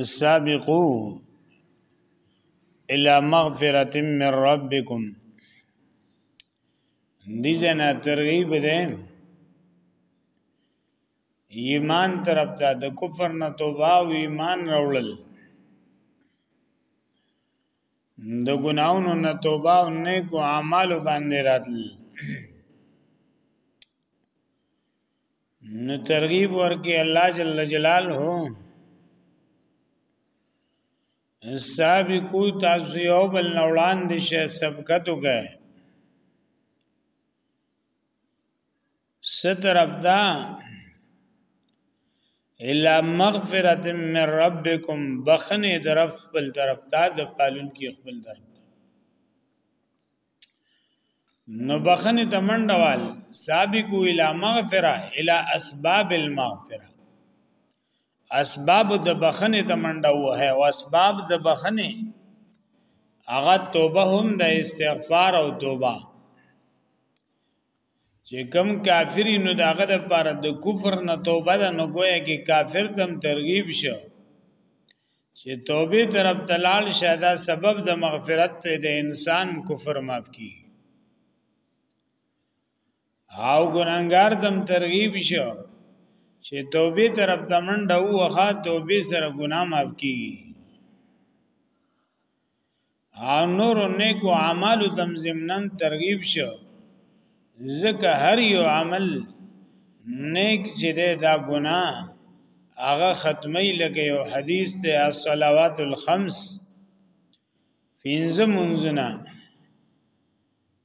سابقو الى مغفرت من ربكم دي جنا ترغیب ده ایمان طرف ته د کفر نه توبه او ایمان راوړل د ګناونو نه توبه او نیکو اعمالو باندې راتل نو ترغیب ورکې الله جل جلاله سابقو تاسو یو بل نوړان دي شه سبقت وکړي ستر ابدا الا مغفرت من ربکم بخنه در رب خپل طرف ته د پالون کې خپل طرف نو بخنه تمنډوال سابقو الا مغفرة الا اسباب المغفرة اسباب د بخنه تمنډو هه او اسباب د بخنه هغه توبه هم د استغفار او توبه چې کم کافر نو داغه د پاره د کفر نه توبه ده نو گویا کې کافر تم ترغیب شو چې توبه طرف تلال شاده سبب د مغفرت ته د انسان کفر معاف کی او ګناګار تم ترغیب شو چې توبه طرف تمنډه وخه توبه سره ګناه معاف کی او نور نیکو اعمال تم زمنن ترغیب شو ځکه هر یو عمل نیک چې دا ګناه هغه ختمي لکه یو حدیث ته الصلوات الخمس فینځه منځونه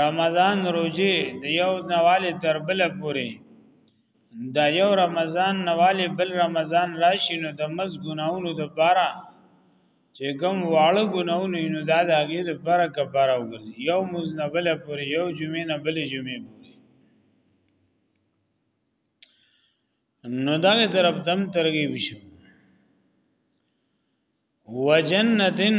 رمضان روزي د یو نواله تر بل پوري دا یو رمضان نواله بل رمضان راشي نو د مز ګناونو د پاره چې کوم واړه ګناونه نو دا د هغه د پاره کفاره وګرځي یو مز نه بل پوري یو جمعې نه بل جمعې پوري نو دا طرف دم ترغیب شو وجنتن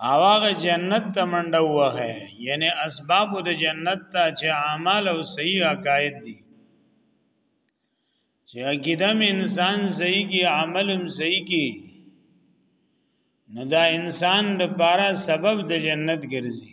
او هغه جنت ته منډه وغه یعنی اسباب د جنت ته چې اعمال او صحیح عقاید دي چې عقیدم انسان صحیح کی عملم صحیح کی نو دا انسان د پاره سبب د جنت ګرځي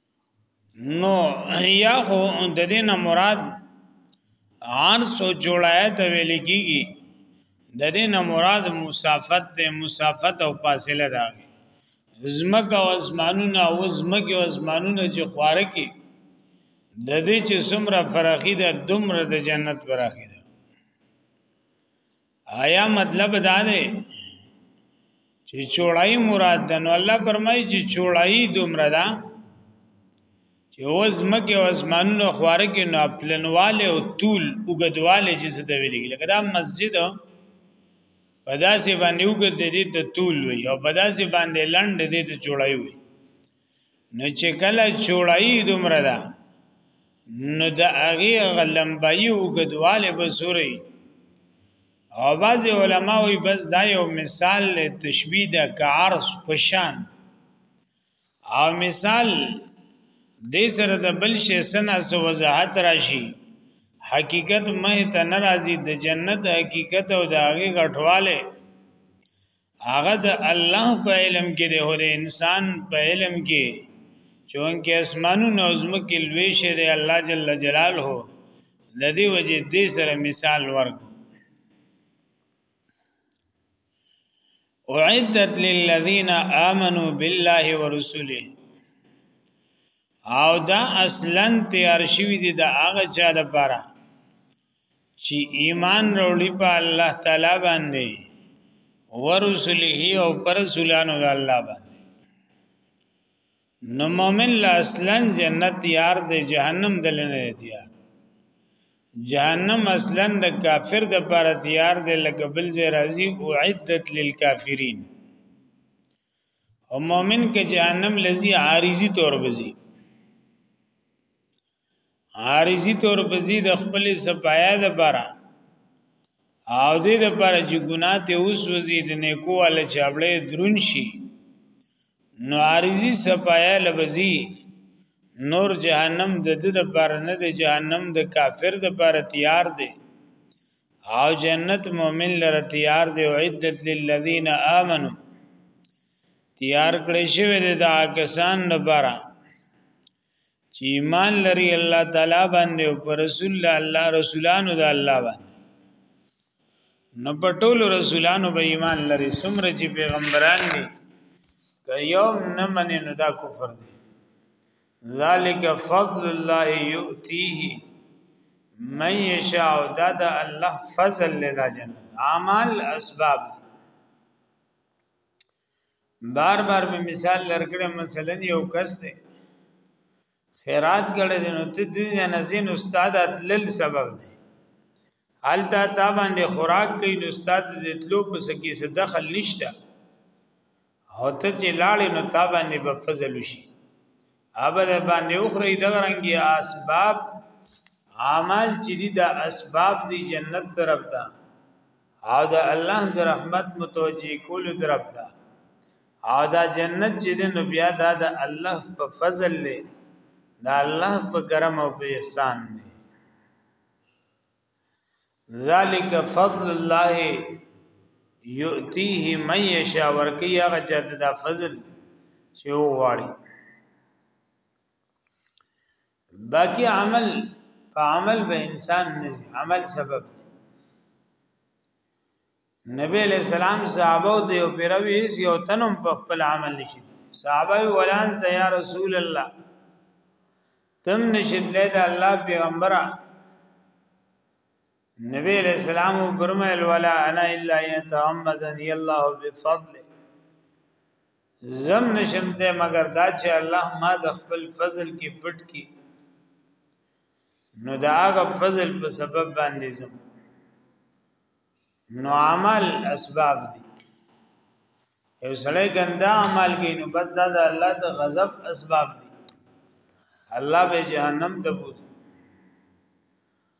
نو یا خو د دې نه مراد عرض او جوړای ته ویل کیږي د دې نه مراد مسافت ته مسافت او فاصله ده زمکه او اسمانونه او زمکه او اسمانونه چې خواره کی د دې چې څومره فراخي ده دومره د جنت فراخي ده آیا مطلب دا دی چې چوړای مراد ده نو الله فرمایي چې چوړای دومره ده چې اوس مکه او اسمانونو خواره کې نو پلنواله او طول وګدواله چې څه دی ویلي لکه دا مسجد په داسې باندې وګد دې ته طول وي او په داسې باندې لند دې ته چوړای وي نو چې کله چوړای دومره ده نو د هغه غلمبای او غدواله بصوري او بعض علما وي بس دا یو مثال له تشبیه د کارس پشان او مثال د سره د بل شي سنا سو وضاحت راشي حقیقت مه ته ناراضي د جنت حقیقت او د هغه غټواله هغه د الله په علم کې دی او د انسان په علم کې چونکه اسمانونو او زمکه لوی شه دی الله جل جلاله د دې وجه دې سره مثال ورک اعدت للذین آمنو بالله ورسوله او دا اصلا تیار شوی دی د هغه چا لپاره چې ایمان وروړي په الله تعالی باندې ورسله او پر رسولانو د الله باندې نو مومن لا اصلا جنت یار د جهنم دلنه دی جهنم اصلا د کافر د پاره تیار دی لکه بل زی راضی او عدت للکافرین او مومن کې جهنم لذي عارضی تور بزي عارضی طور په زی د خپل سپایا د بارا او دې د بارا چې ګناه ته اوس وزي د نیکو ول چابړې درون شي نو عارضی سپایا لبزی نور جهنم د دې د بار نه د جهنم د کافر د بار تیار دی او جنت مؤمن لره تیار دی او عدت للذین آمنو تیار کړی شوی دی د کسان لپاره چې ایمان لري الله تعالی باندې او پر رسول الله رسولانو د الله باندې نو په ټولو رسولانو به ایمان لري څومره چې پیغمبران دي که یو نه منې نو دا کفر دی ذالک فضل الله یؤتیه من یشاء دا د الله فضل لدا جنت اعمال اسباب بار بار می مثال لرګړې مثلا یو کس دی خیرات کړي نو ته دې نه زین استاد اتلل سبب دی حالتا تا باندې خوراک کوي نو استاد دې تلو په سکی څه دخل نشته او ته چې لاړې نو تا باندې په فضل شي ابل باندې اوخري دغرنګي اسباب عمل چې دي د اسباب دی جنت طرف ته او دا الله د رحمت متوجي کول درب دا او دا جنت چې د نو بیا دا د الله په فضل له دا الله په کرم او په احسان دی ذالک فضل الله یؤتیه من یشاء ورکی هغه چاته دا فضل چې وغواړي باقی عمل په عمل به انسان نه عمل سبب دی نبی علیہ السلام صحابه ته یو پیروي هیڅ یو تنم په خپل عمل نشي صحابه ولان ته یا رسول الله تم نشیدلې د الله پیغمبره نبی علیہ السلام فرمایل ولا انا الا يتعمدني الله بفضل زم نشم ته مگر دا چې الله ما د خپل فضل کې پټ کی نو دا هغه فضل په سبب باندې زم نو عمل اسباب دي یو سړی ګندا عمل کوي نو بس دا د الله د غضب اسباب دي الله به جهنم ته بوځي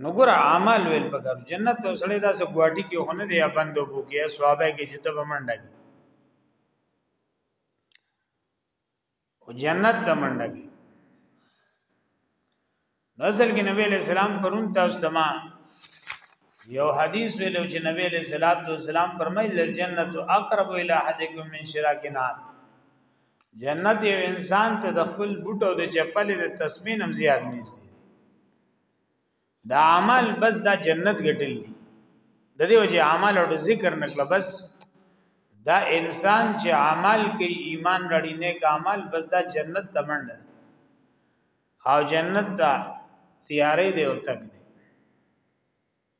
نو ګور اعمال ویل پکار جنت ته سړی دا سه ګواټی کې هونه دی بندو بو کې ثوابه کې چې ته بمنډه کې او جنت ته منډه کې اصل کې نبی له سلام پرون تاسو ته ما یو حدیث ویلو چې نبی له صلوات و سلام فرمایل جنت اقرب الی احدکم من شراک نار جنت یو انسان ته د خپل بوټو د چپلې د تسمین هم زیات نږدې دا عمل بس دا جنت ګټل دي د دې وجه عمل او ذکر نکړه بس دا انسان چې عمل کوي ایمان لري نیک عمل بس دا جنت تمنډه او جنت دا تیارې دی او تک دی